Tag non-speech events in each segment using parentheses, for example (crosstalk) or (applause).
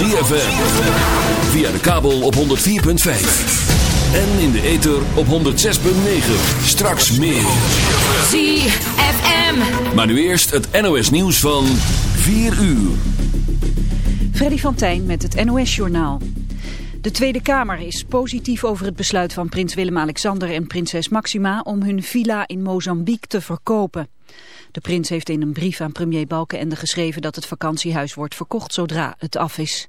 ZFM. Via de kabel op 104.5. En in de ether op 106.9. Straks meer. ZFM. Maar nu eerst het NOS nieuws van 4 uur. Freddy van Tijn met het NOS-journaal. De Tweede Kamer is positief over het besluit van prins Willem-Alexander en prinses Maxima om hun villa in Mozambique te verkopen. De prins heeft in een brief aan premier Balkenende geschreven dat het vakantiehuis wordt verkocht zodra het af is.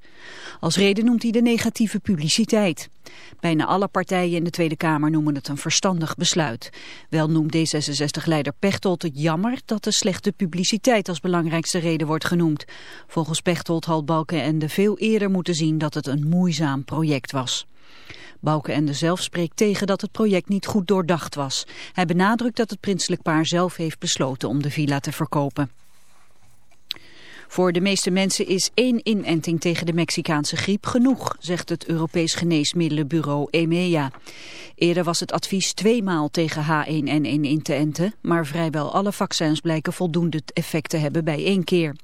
Als reden noemt hij de negatieve publiciteit. Bijna alle partijen in de Tweede Kamer noemen het een verstandig besluit. Wel noemt D66-leider Pechtold het jammer dat de slechte publiciteit als belangrijkste reden wordt genoemd. Volgens Pechtold had Balkenende veel eerder moeten zien dat het een moeizaam project was. Balkenende zelf spreekt tegen dat het project niet goed doordacht was. Hij benadrukt dat het prinselijk paar zelf heeft besloten om de villa te verkopen. Voor de meeste mensen is één inenting tegen de Mexicaanse griep genoeg, zegt het Europees Geneesmiddelenbureau EMEA. Eerder was het advies tweemaal tegen H1N1 in te enten, maar vrijwel alle vaccins blijken voldoende effect te hebben bij één keer.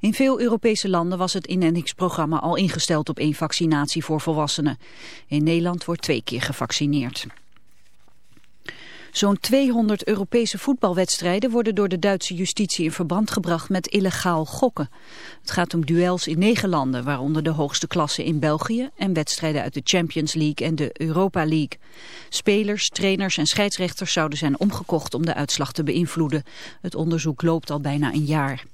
In veel Europese landen was het inentingsprogramma al ingesteld op één vaccinatie voor volwassenen. In Nederland wordt twee keer gevaccineerd. Zo'n 200 Europese voetbalwedstrijden worden door de Duitse justitie in verband gebracht met illegaal gokken. Het gaat om duels in negen landen, waaronder de hoogste klasse in België en wedstrijden uit de Champions League en de Europa League. Spelers, trainers en scheidsrechters zouden zijn omgekocht om de uitslag te beïnvloeden. Het onderzoek loopt al bijna een jaar.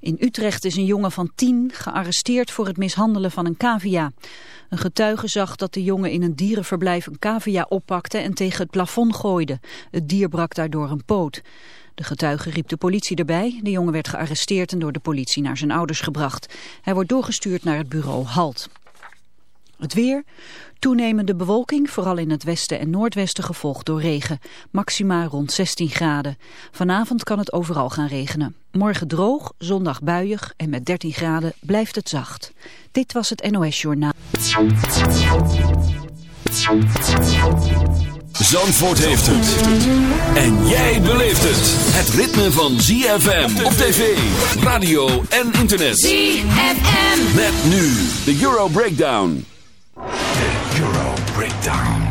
In Utrecht is een jongen van tien gearresteerd voor het mishandelen van een cavia. Een getuige zag dat de jongen in een dierenverblijf een cavia oppakte en tegen het plafond gooide. Het dier brak daardoor een poot. De getuige riep de politie erbij. De jongen werd gearresteerd en door de politie naar zijn ouders gebracht. Hij wordt doorgestuurd naar het bureau HALT. Het weer. Toenemende bewolking, vooral in het westen en noordwesten gevolgd door regen. Maxima rond 16 graden. Vanavond kan het overal gaan regenen. Morgen droog, zondag buiig en met 13 graden blijft het zacht. Dit was het NOS Journaal. Zandvoort heeft het. En jij beleeft het. Het ritme van ZFM op tv, radio en internet. ZFM. Met nu de Euro Breakdown. De Euro Breakdown.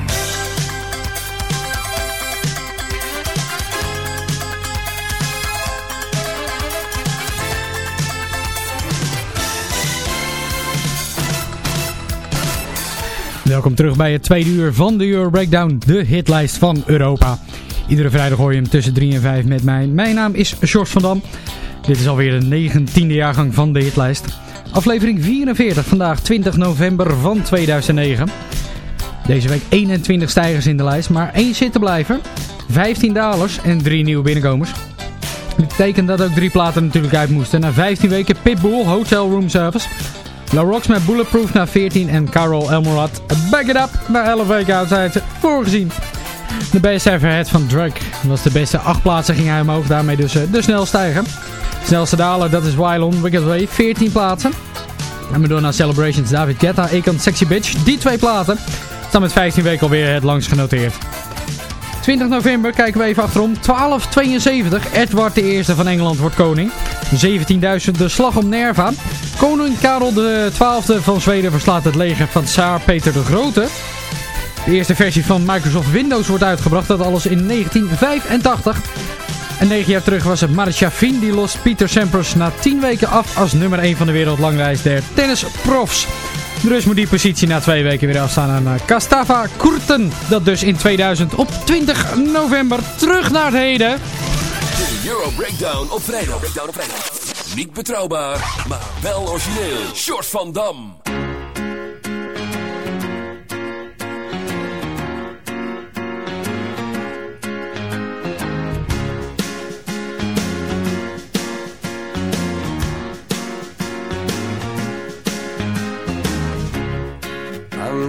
Welkom terug bij het tweede uur van de Euro Breakdown, de hitlijst van Europa. Iedere vrijdag hoor je hem tussen 3 en 5 met mij. Mijn naam is George van Dam. Dit is alweer de 19e jaargang van de hitlijst. Aflevering 44, vandaag 20 november van 2009. Deze week 21 stijgers in de lijst, maar één zitten blijven. 15 dalers en 3 nieuwe binnenkomers. Dat betekent dat ook drie platen natuurlijk uit moesten. Na 15 weken Pitbull, Hotel Room Service. La Rocks met Bulletproof na 14 en Carol Elmorat Back It Up na 11 weken oud voorgezien. De ever hit van Drake was de beste 8 plaatsen ging hij omhoog, daarmee dus uh, de snelstijger. Snelste daler, dat is Wylon, Wicked Way, 14 plaatsen. En Madonna Celebrations, David Guetta, Akon Sexy Bitch, die twee platen staan met 15 weken alweer het langst genoteerd. 20 november kijken we even achterom. 1272. Edward I van Engeland wordt koning. 17.000 de slag om Nerva. Koning Karel XII van Zweden verslaat het leger van Tsaar Peter de Grote. De eerste versie van Microsoft Windows wordt uitgebracht. Dat alles in 1985. En 9 jaar terug was het Marcia Fin die lost Peter Sampras na 10 weken af als nummer 1 van de wereldlanglijst der tennisprofs. De Rus moet die positie na twee weken weer afstaan aan Kastava Kurten. Dat dus in 2000 op 20 november terug naar het heden. De Euro Breakdown op vrijdag. Breakdown op vrijdag. Niet betrouwbaar, maar wel origineel. Short van Dam.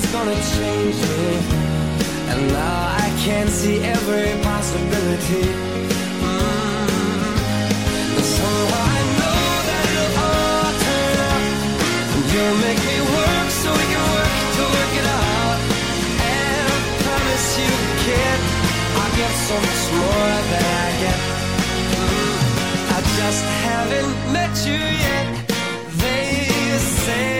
Is gonna change me. And now I can see every possibility. Mm. And somehow I know that it'll all turn out. And you'll make me work so we can work to work it out. And I promise you, kid, I'll get so much more than I get. Mm. I just haven't met you yet. They say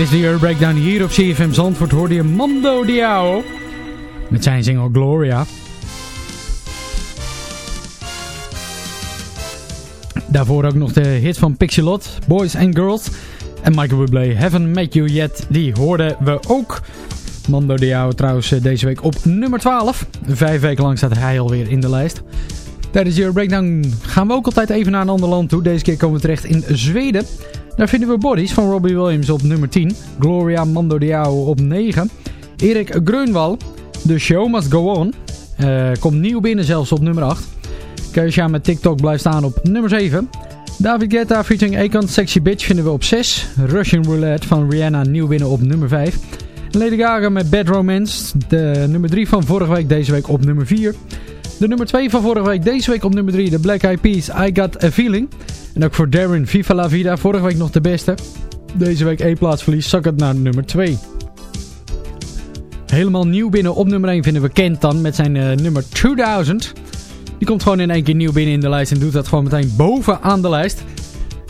Tijdens de Euro Breakdown hier op CFM Zandvoort hoorde je Mando Diao. Met zijn single Gloria. Daarvoor ook nog de hit van Pixelot, Boys and Girls. En Michael Bublé, Haven't Met You Yet, die hoorden we ook. Mando Diao trouwens eh, deze week op nummer 12. Vijf weken lang staat hij alweer in de lijst. Tijdens de Euro Breakdown gaan we ook altijd even naar een ander land toe. Deze keer komen we terecht in Zweden. Daar vinden we Bodies van Robbie Williams op nummer 10. Gloria Mando Diao op 9. Erik Grunwald, The Show Must Go On. eh, komt nieuw binnen zelfs op nummer 8. Keisha met TikTok blijft staan op nummer 7. David Guetta featuring Akon Sexy Bitch vinden we op 6. Russian Roulette van Rihanna nieuw binnen op nummer 5. Lady Gaga met Bad Romance. De nummer 3 van vorige week deze week op nummer 4. De nummer 2 van vorige week deze week op nummer 3. De Black Eyed Peas I Got A Feeling. En ook voor Darren Viva La Vida. Vorige week nog de beste. Deze week één plaatsverlies. Zak het naar nummer 2. Helemaal nieuw binnen op nummer 1 vinden we Kent dan met zijn eh, nummer 2000. Die komt gewoon in één keer nieuw binnen in de lijst en doet dat gewoon meteen bovenaan de lijst.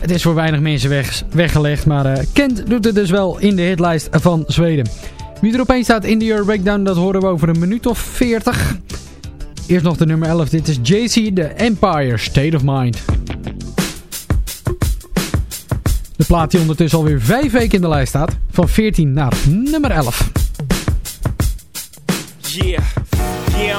Het is voor weinig mensen weg, weggelegd, maar uh, Kent doet het dus wel in de hitlijst van Zweden. Wie er opeens staat in de Euro Breakdown, dat horen we over een minuut of 40. Eerst nog de nummer 11, dit is JC, The Empire, State of Mind. De plaat die ondertussen alweer 5 weken in de lijst staat, van 14 naar nummer 11. Yeah.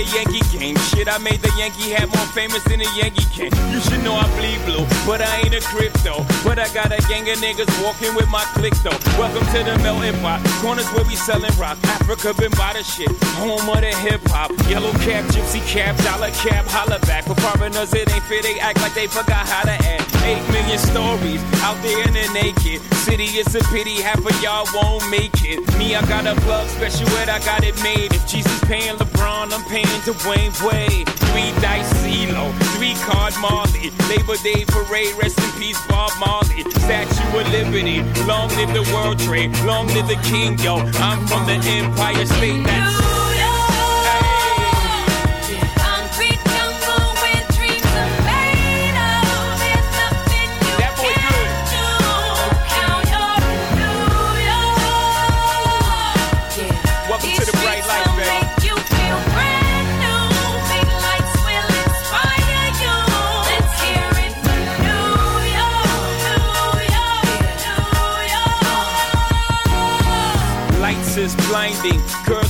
A Yankee game. Shit, I made the Yankee hat more famous than a Yankee can. You should know I bleed blue, but I ain't crypto. But I got a gang of niggas walking with my click though. Welcome to the melting pot. Corners where we selling rock. Africa been by the shit. Home of the hip hop. Yellow cap, gypsy cap, dollar cap, holla back. For foreigners, it ain't fair. They act like they forgot how to act. Eight million stories out there in the naked city. It's a pity half of y'all won't make it. Me, I got a plug special ed, I got it made. If Jesus paying LeBron, I'm paying Dwayne Wade. Three dice CeeLo, three card Marley. Labor Day parade, rest in peace Bob Marley. Statue of Liberty, long live the World Trade, long live the King, yo. I'm from the Empire State. That's blinding. Girls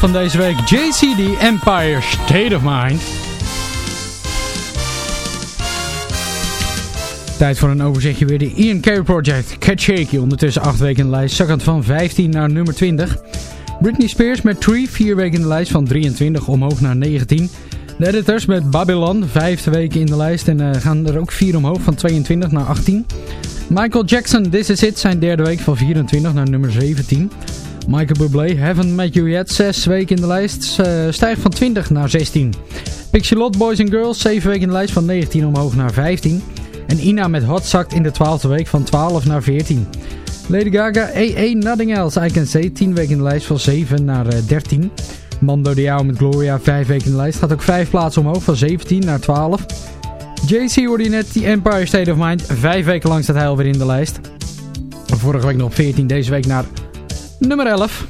Van deze week, JCD Empire State of Mind. Tijd voor een overzichtje weer. De Ian Carey Project, Cat Shaky. Ondertussen 8 weken in de lijst, zakkend van 15 naar nummer 20. Britney Spears met Tree, vier weken in de lijst van 23 omhoog naar 19. De Editors met Babylon, vijfde weken in de lijst en uh, gaan er ook vier omhoog van 22 naar 18. Michael Jackson, This Is It, zijn derde week van 24 naar nummer 17. Michael Bublé, Haven't Met You Yet, zes weken in de lijst, uh, stijgt van 20 naar 16. Pixie Lot, Boys and Girls, zeven weken in de lijst van 19 omhoog naar 15. En Ina met Hot zakt in de twaalfde week van 12 naar 14. Lady Gaga, AA, Nothing Else, I Can Say, 10 weken in de lijst van 7 naar uh, 13. Mando Diao met Gloria, 5 weken in de lijst, gaat ook 5 plaatsen omhoog van 17 naar 12. JC hoorde net, The Empire State of Mind, 5 weken lang staat hij alweer in de lijst. Vorige week nog op 14, deze week naar nummer 11.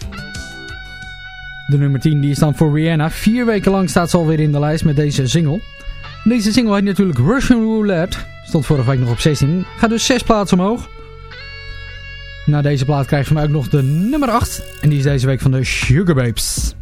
De nummer 10 die is dan voor Rihanna. Vier weken lang staat ze alweer in de lijst met deze single. Deze single heet natuurlijk Russian Roulette. Stond vorige week nog op 16. Gaat dus 6 plaatsen omhoog. Na deze plaat krijgen we ook nog de nummer 8. En die is deze week van de Sugar Babes.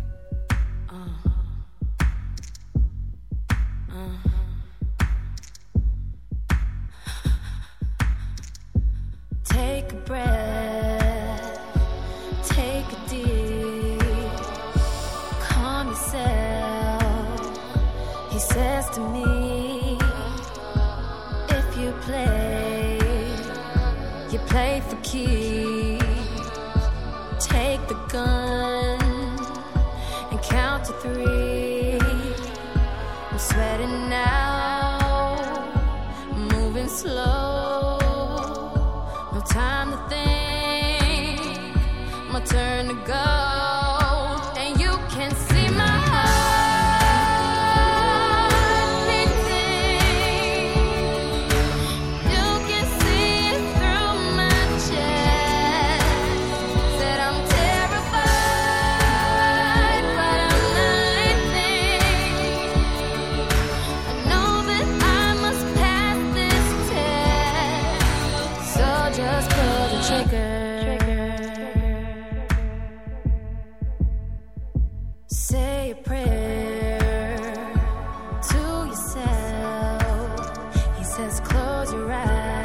Close your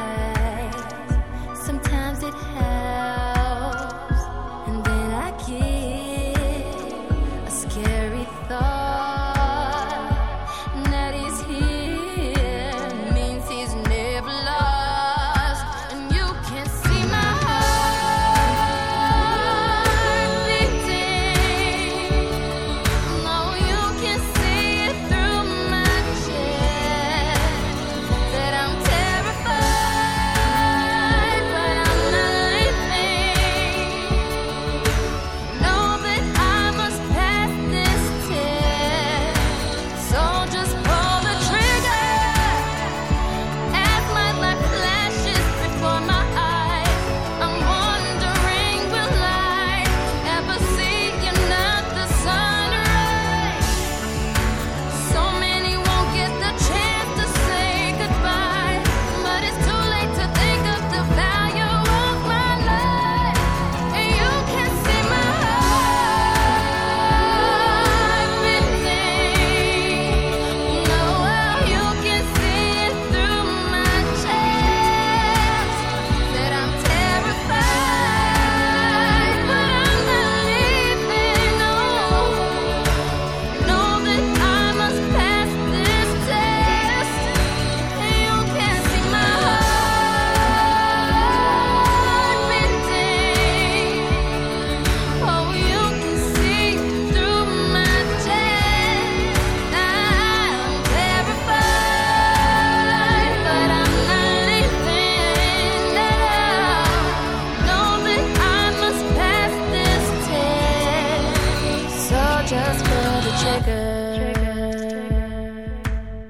just pull the trigger.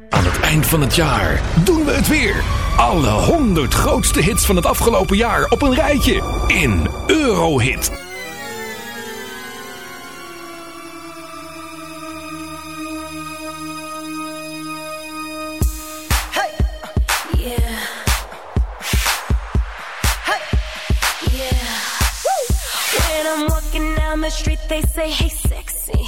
Aan het eind van het jaar doen we het weer. Alle 100 grootste hits van het afgelopen jaar op een rijtje in Eurohit. They say, hey.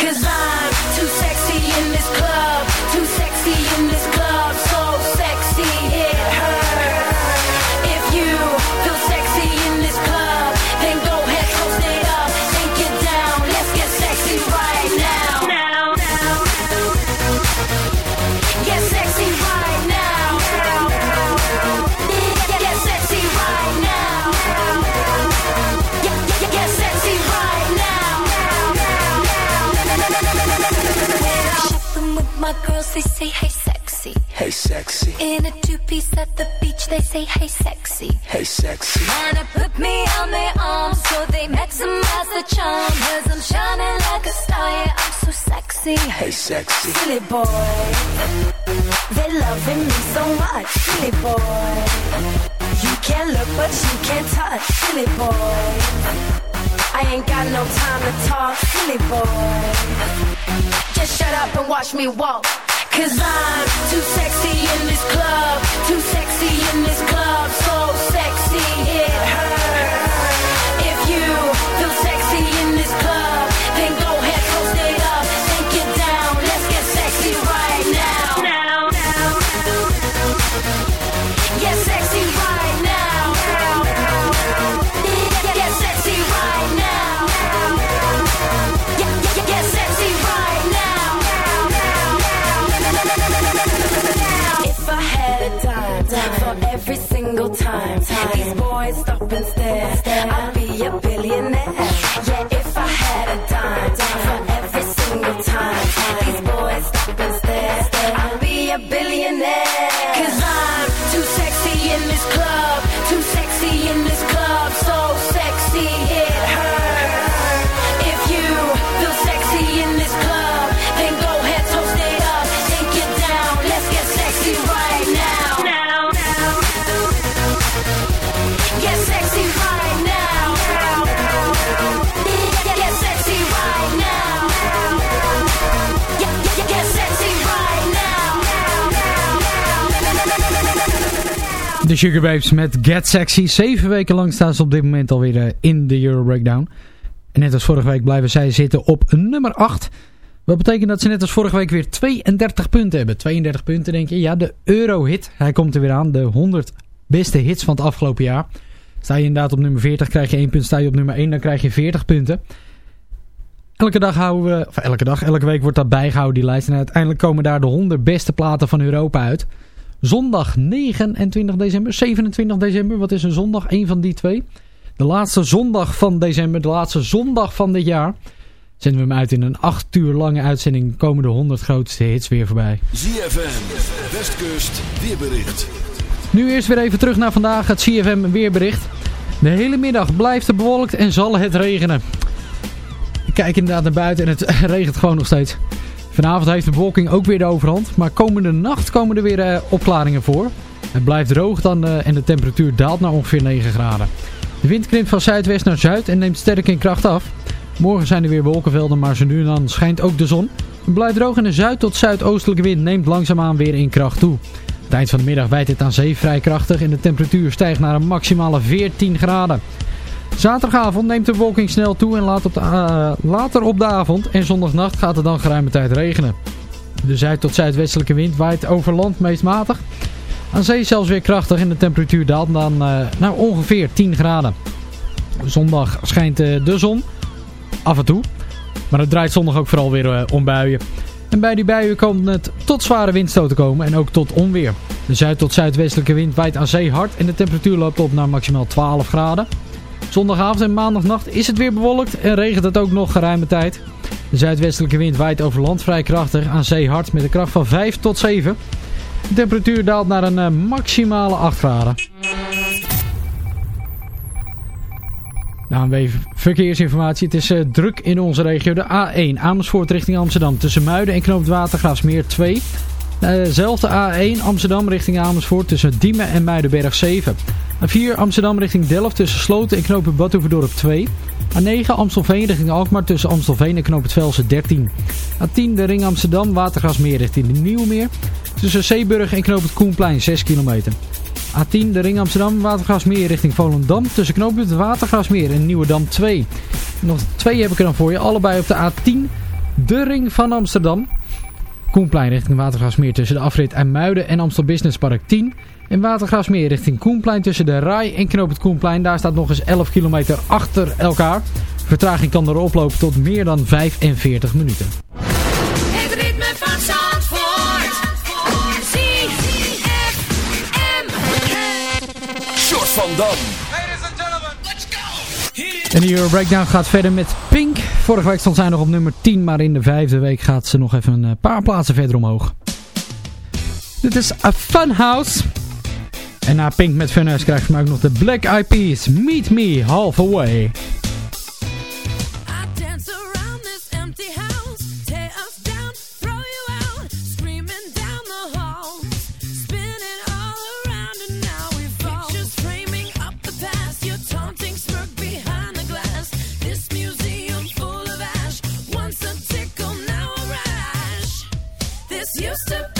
Cause I'm too sexy in this club. Too sexy in this club. So sexy my girls, they say, hey, sexy. Hey, sexy. In a two-piece at the beach, they say, hey, sexy. Hey, sexy. Wanna put me on their arms so they maximize the charm. Cause I'm shining like a star, yeah, I'm so sexy. Hey, sexy. Silly boy, they loving me so much. Silly boy, you can't look but you can't touch. Silly boy, I ain't got no time to talk. Silly boy, just shut up and watch me walk. Cause I'm too sexy in this club, too sexy in this club, so sexy it hurts. If you feel sexy in this club, single time time. these boys stop and stare, I'll be a billionaire. De Sugar Babes met Get Sexy. Zeven weken lang staan ze op dit moment alweer eh, in de Euro Breakdown. En net als vorige week blijven zij zitten op nummer 8. Wat betekent dat ze net als vorige week weer 32 punten hebben. 32 punten denk je. Ja, de Euro-hit. Hij komt er weer aan. De 100 beste hits van het afgelopen jaar. Sta je inderdaad op nummer 40, krijg je 1 punt. Sta je op nummer 1, dan krijg je 40 punten. Elke dag houden we, of elke dag, elke week wordt dat bijgehouden die lijst. En uiteindelijk komen daar de 100 beste platen van Europa uit. Zondag 29 december, 27 december, wat is een zondag? Eén van die twee. De laatste zondag van december, de laatste zondag van dit jaar. Zenden we hem uit in een 8 uur lange uitzending. Komen de 100 grootste hits weer voorbij. ZFM, Westkust, weerbericht. Nu eerst weer even terug naar vandaag, het CFM weerbericht. De hele middag blijft het bewolkt en zal het regenen. Ik kijk inderdaad naar buiten en het (laughs) regent gewoon nog steeds. Vanavond heeft de bewolking ook weer de overhand. Maar komende nacht komen er weer eh, opklaringen voor. Het blijft droog dan eh, en de temperatuur daalt naar ongeveer 9 graden. De wind krimpt van zuidwest naar zuid en neemt sterk in kracht af. Morgen zijn er weer wolkenvelden, maar zo nu en dan schijnt ook de zon. Het blijft droog en de zuid- tot zuidoostelijke wind neemt langzaamaan weer in kracht toe. Het van de middag wijdt het aan zee vrij krachtig en de temperatuur stijgt naar een maximale 14 graden. Zaterdagavond neemt de bewolking snel toe en laat op de, eh, later op de avond en zondagnacht gaat het dan geruime tijd regenen. De zuid- tot zuidwestelijke wind waait over land meest matig. Aan zee zelfs weer krachtig en de temperatuur daalt dan eh, naar ongeveer 10 graden. Zondag schijnt eh, de zon, af en toe. Maar het draait zondag ook vooral weer om buien. En bij die buien komt het tot zware windstoten komen en ook tot onweer. De zuid- tot zuidwestelijke wind waait aan zee hard en de temperatuur loopt op naar maximaal 12 graden. Zondagavond en maandagnacht is het weer bewolkt en regent het ook nog geruime tijd. De zuidwestelijke wind waait over land vrij krachtig, aan zee hard met een kracht van 5 tot 7. De temperatuur daalt naar een eh, maximale 8 graden. ANW Verkeersinformatie. Het is eh, druk in onze regio. De A1 Amersfoort richting Amsterdam. Tussen Muiden en Knoop Watergraafsmeer 2. Eh, zelfde A1 Amsterdam richting Amersfoort tussen Diemen en Muidenberg 7. A4 Amsterdam richting Delft tussen Sloten en Knopen Badhoevedorp 2. A9 Amstelveen richting Alkmaar tussen Amstelveen en Knoop het 13. A10 de ring Amsterdam Watergasmeer richting de Nieuwmeer. Tussen Zeeburg en Knoop Koenplein 6 kilometer. A10 de ring Amsterdam Watergasmeer richting Volendam. Tussen Knoop het Watergasmeer en Nieuwedam 2. Nog twee heb ik er dan voor je. Allebei op de A10 de ring van Amsterdam. Koenplein richting Watergraafsmeer tussen de afrit en Muiden en Amstel Business Park 10. En Watergraafsmeer richting Koenplein tussen de Rai en Knoop het Koenplein. Daar staat nog eens 11 kilometer achter elkaar. Vertraging kan erop oplopen tot meer dan 45 minuten. Het ritme van van Dam. En de Euro Breakdown gaat verder met Pink. Vorige week stond zij nog op nummer 10, maar in de vijfde week gaat ze nog even een eh, paar plaatsen verder omhoog. Dit is A Funhouse, En na Pink met Funhouse krijgt ze ook nog de Black Eyed Peas. Meet Me Halfway. used to be.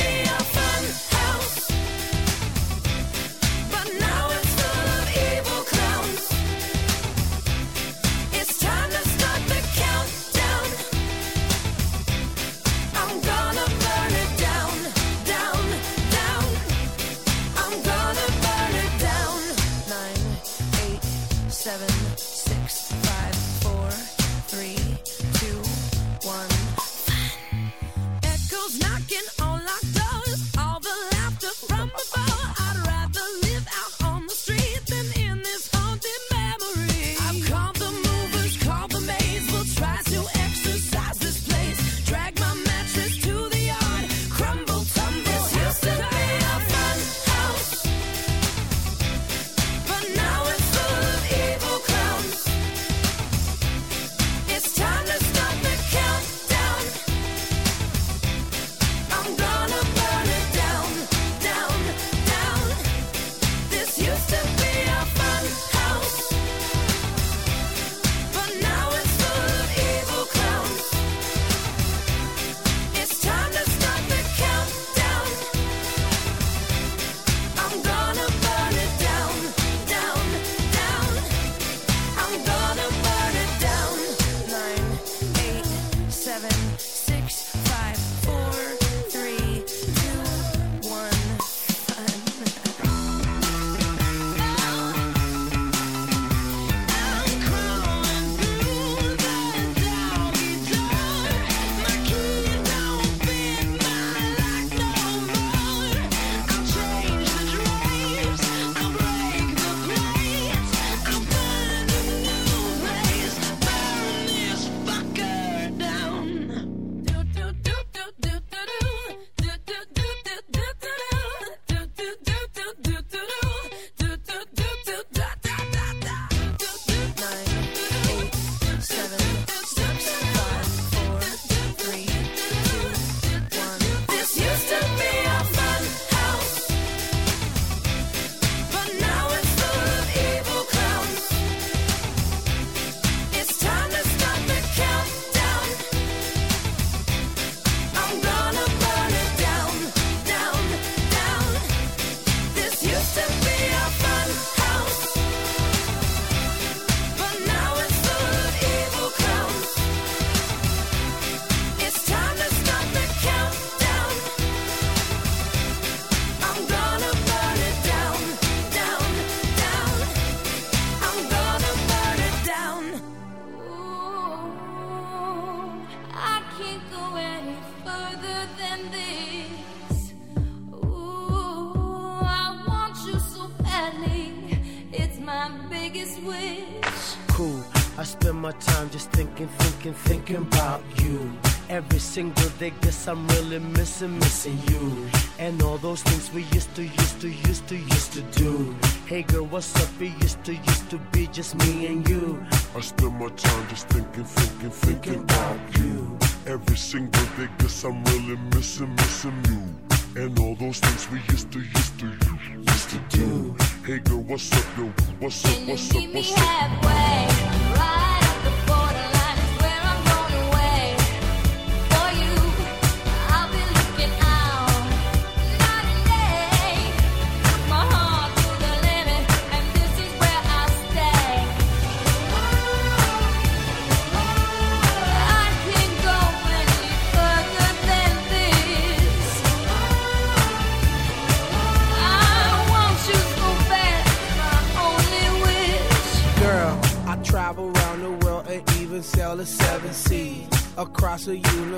used to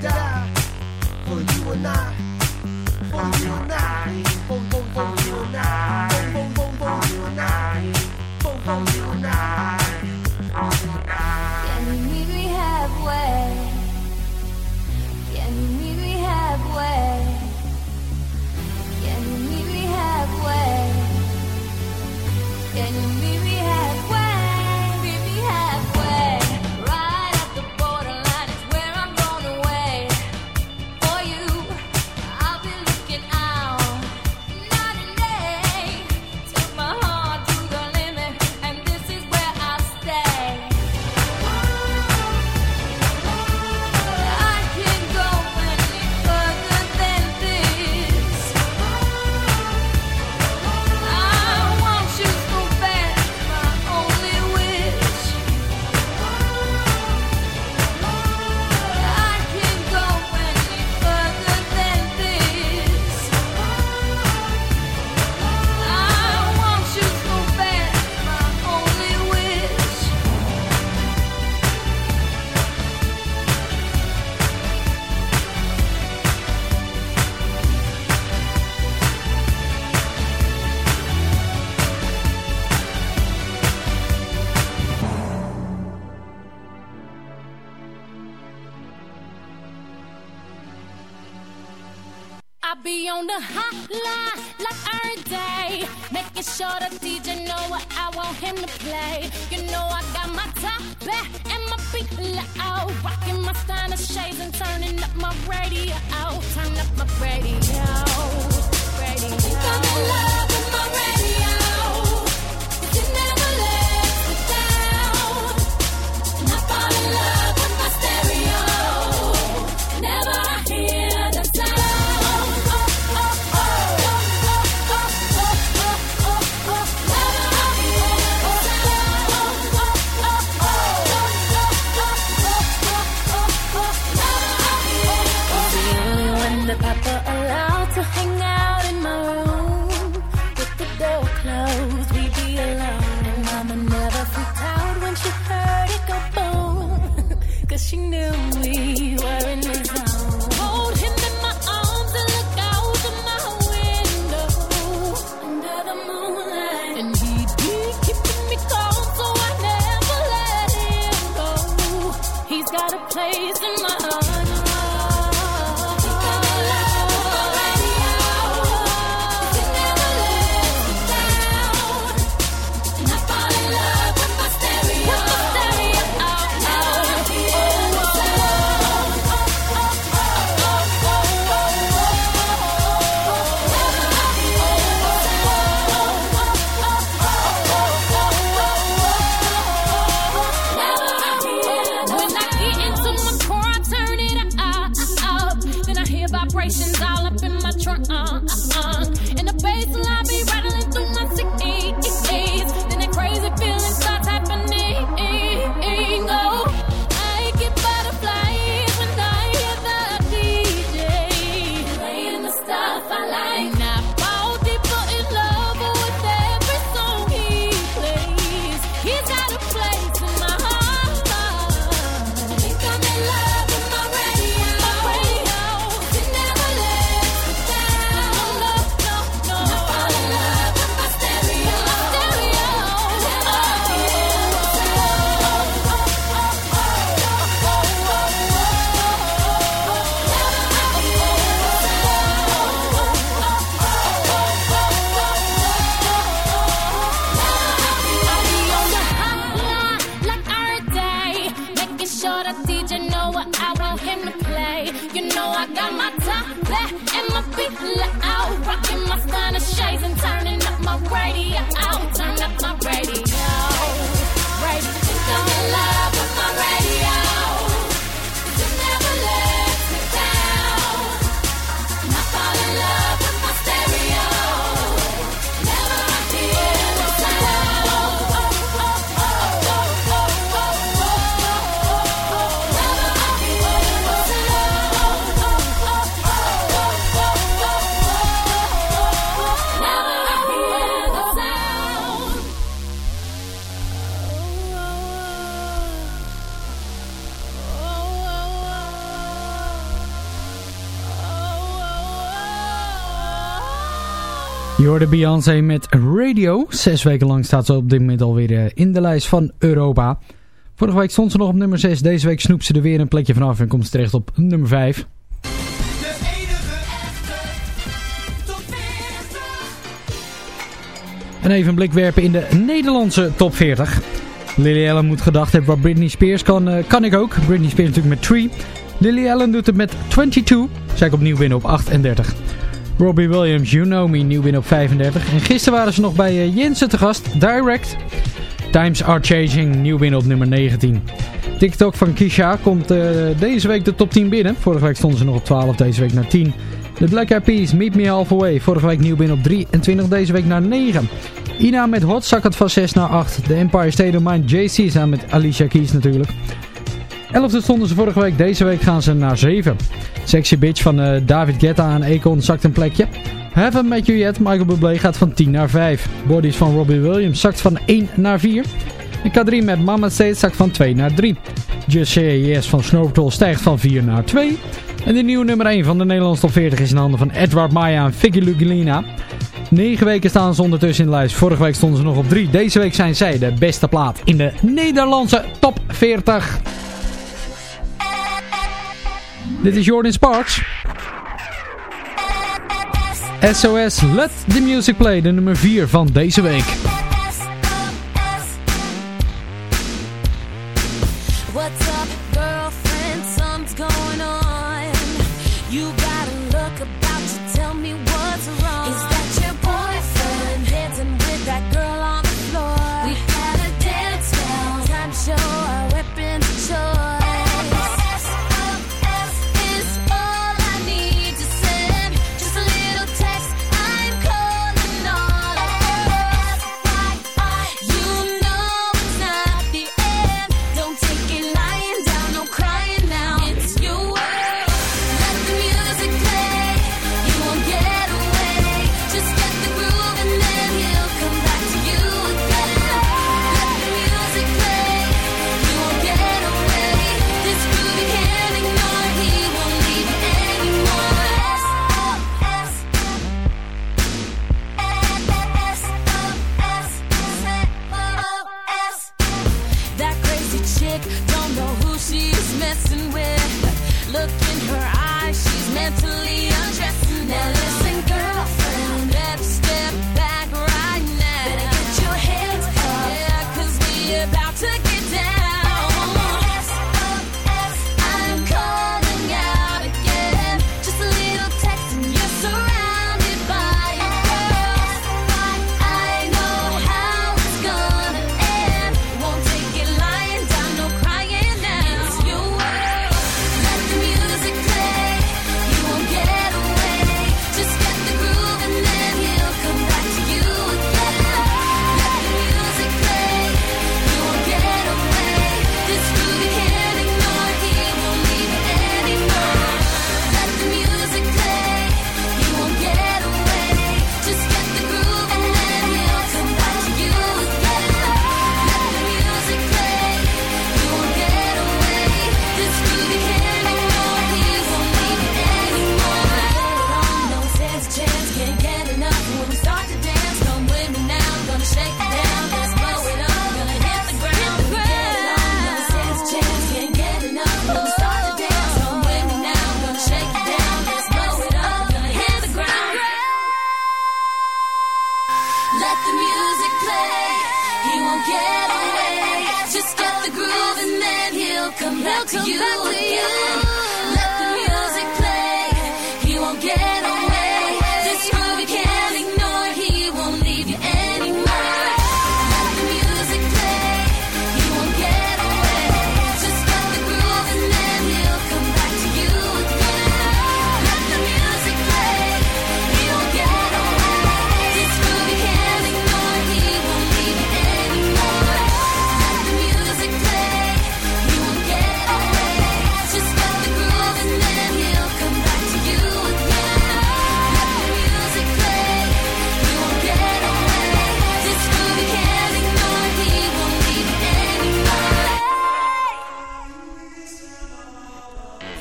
Die for you and I, for you and I, for, for, for you and I. I want him to play. You know I got my top back and my feet are out. Rocking my Spanish shades and turning up my radio. I'll turn up my radio. Radio, I'm in love. Hoorde Beyoncé met Radio. Zes weken lang staat ze op dit moment alweer eh, in de lijst van Europa. Vorige week stond ze nog op nummer 6. Deze week snoept ze er weer een plekje vanaf en komt ze terecht op nummer 5. De enige echte top 40. En even een blik werpen in de Nederlandse top 40. Lily Allen moet gedacht hebben wat Britney Spears kan, eh, kan ik ook. Britney Spears natuurlijk met 3. Lily Allen doet het met 22. Zij komt opnieuw winnen op 38. Robbie Williams, You Know Me, nieuw winnen op 35. En gisteren waren ze nog bij eh, Jensen te gast, Direct. Times Are Changing, nieuw winnen op nummer 19. TikTok van Kisha komt eh, deze week de top 10 binnen. Vorige week stonden ze nog op 12, deze week naar 10. De Black Eyed Peas, Meet Me Halfway. Vorige week nieuw binnen op 23, deze week naar 9. Ina met Hot zak het van 6 naar 8. The Empire State of Mind, JC samen met Alicia Keys natuurlijk. 11 stonden ze vorige week, deze week gaan ze naar 7. Sexy Bitch van eh, David Guetta en Akon zakt een plekje. Haven't Met You Yet, Michael Bublé gaat van 10 naar 5. Bodies van Robbie Williams zakt van 1 naar 4. En K3 met Mama State zakt van 2 naar 3. Just Say Yes van Snow stijgt van 4 naar 2. En de nieuwe nummer 1 van de Nederlandse top 40 is in handen van Edward Maya en Lugilina. 9 weken staan ze ondertussen in de lijst. Vorige week stonden ze nog op 3. Deze week zijn zij de beste plaat in de Nederlandse top 40. Dit is Jordan Sparks. SOS Let the Music Play, de nummer 4 van deze week.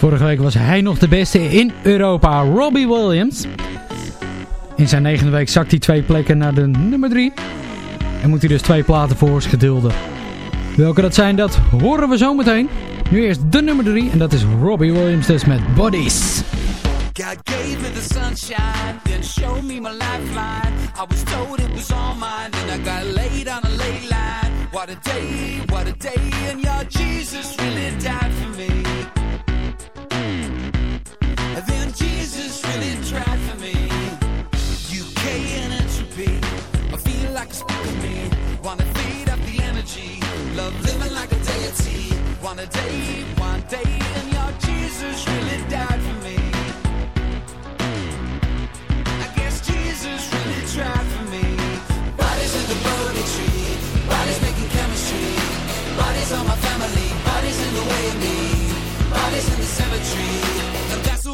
Vorige week was hij nog de beste in Europa, Robbie Williams. In zijn negende week zakt hij twee plekken naar de nummer 3. En moet hij dus twee platen voor ons gedulden. Welke dat zijn, dat horen we zo meteen. Nu eerst de nummer 3 en dat is Robbie Williams dus met Bodies. God gave me the sunshine, then showed me my lifeline. I was told it was all mine, then I got laid on a ley line. What a day, what a day, and your Jesus really died for me. Then Jesus really tried for me. UK and entropy, I feel like spark of me. Wanna feed up the energy, love living like a deity. One day, one day, and your Jesus really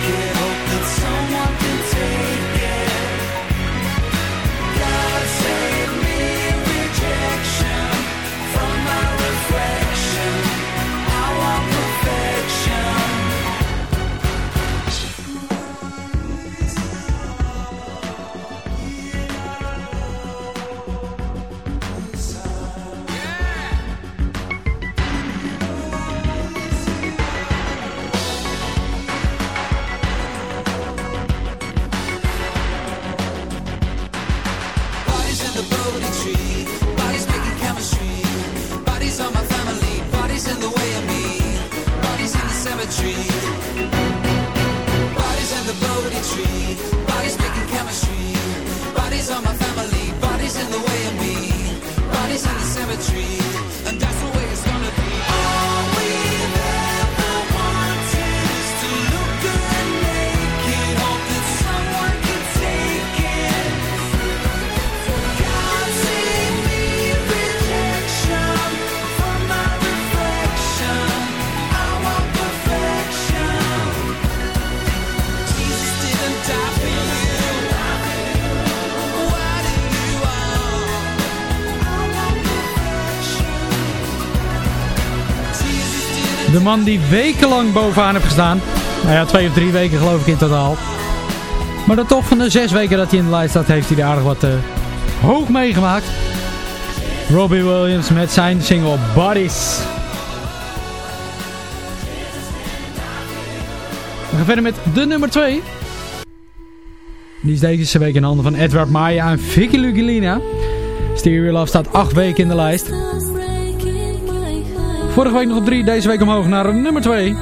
yeah. De man die wekenlang bovenaan heeft gestaan. Nou ja, twee of drie weken geloof ik in totaal. Maar dan toch van de zes weken dat hij in de lijst staat, heeft hij er aardig wat eh, hoog meegemaakt. Robbie Williams met zijn single Bodies. We gaan verder met de nummer 2. Die is deze week in handen van Edward Maya en Vicky Lugilina. Stereo Love staat acht weken in de lijst. Vorige week nog op 3, deze week omhoog naar nummer 2.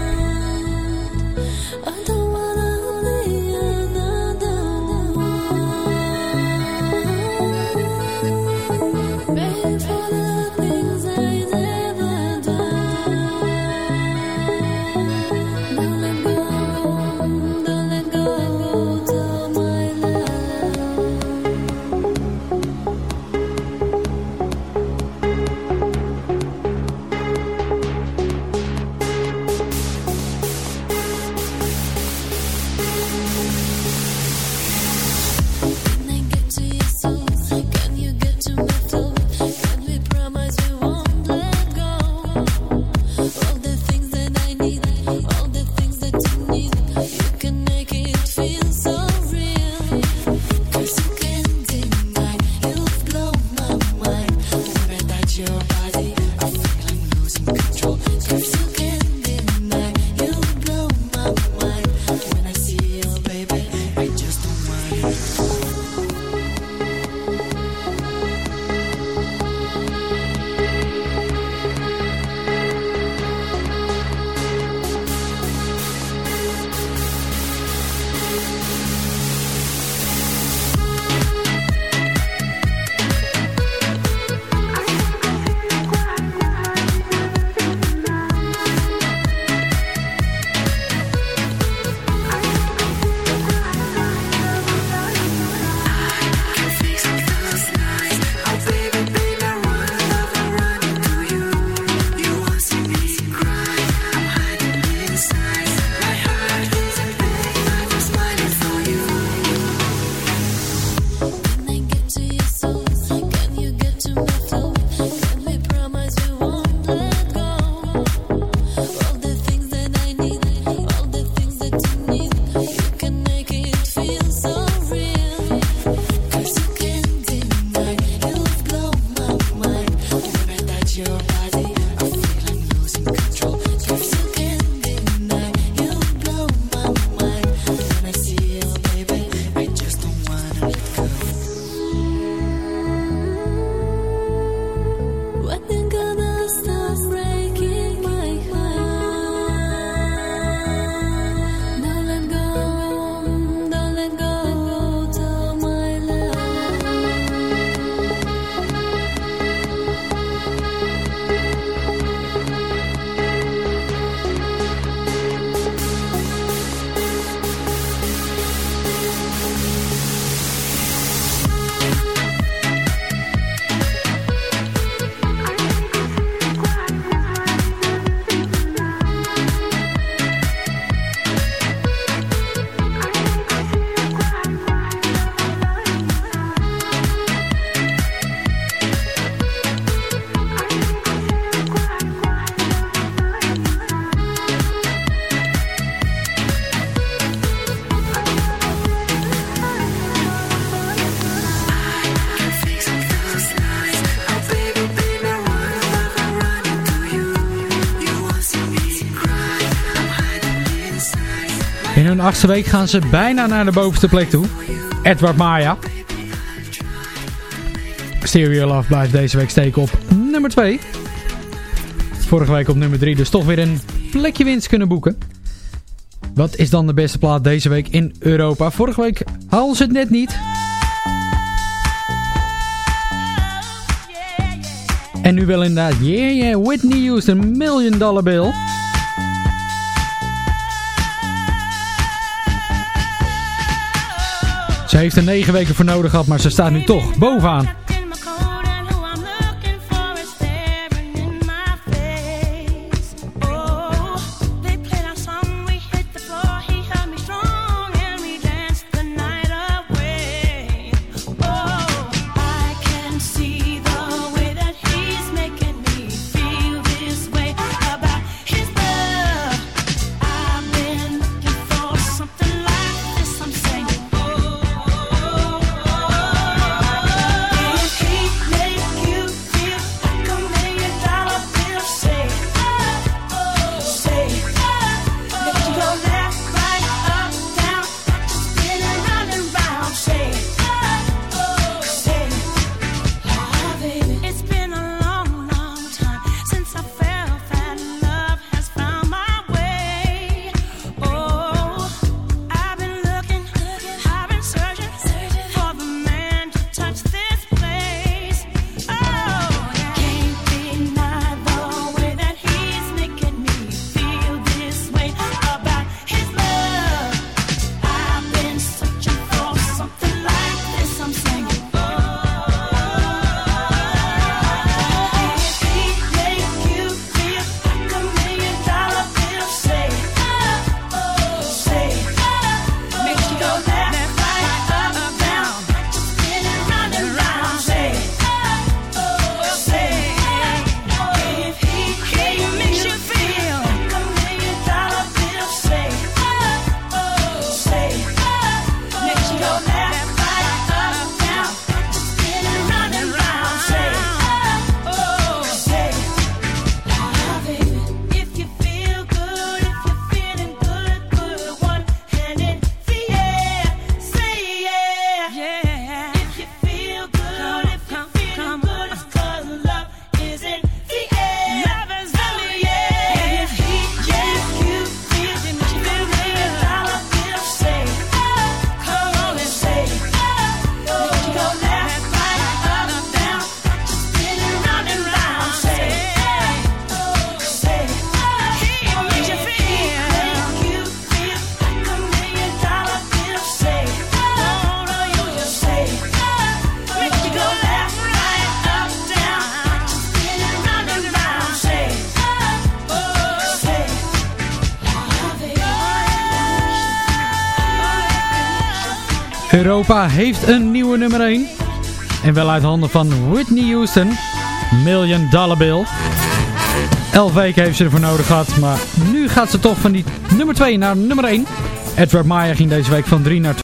hun achtste week gaan ze bijna naar de bovenste plek toe. Edward Maya. Stereo Love blijft deze week steken op nummer 2. Vorige week op nummer 3, dus toch weer een plekje winst kunnen boeken. Wat is dan de beste plaat deze week in Europa? Vorige week haalden ze het net niet. En nu wel inderdaad, yeah yeah, Whitney Houston, Million Dollar Bill. Hij heeft er negen weken voor nodig gehad, maar ze staat nu toch bovenaan. Europa heeft een nieuwe nummer 1. En wel uit handen van Whitney Houston. Million Dollar Bill. Elf weken heeft ze ervoor nodig gehad. Maar nu gaat ze toch van die nummer 2 naar nummer 1. Edward Maya ging deze week van 3 naar 2.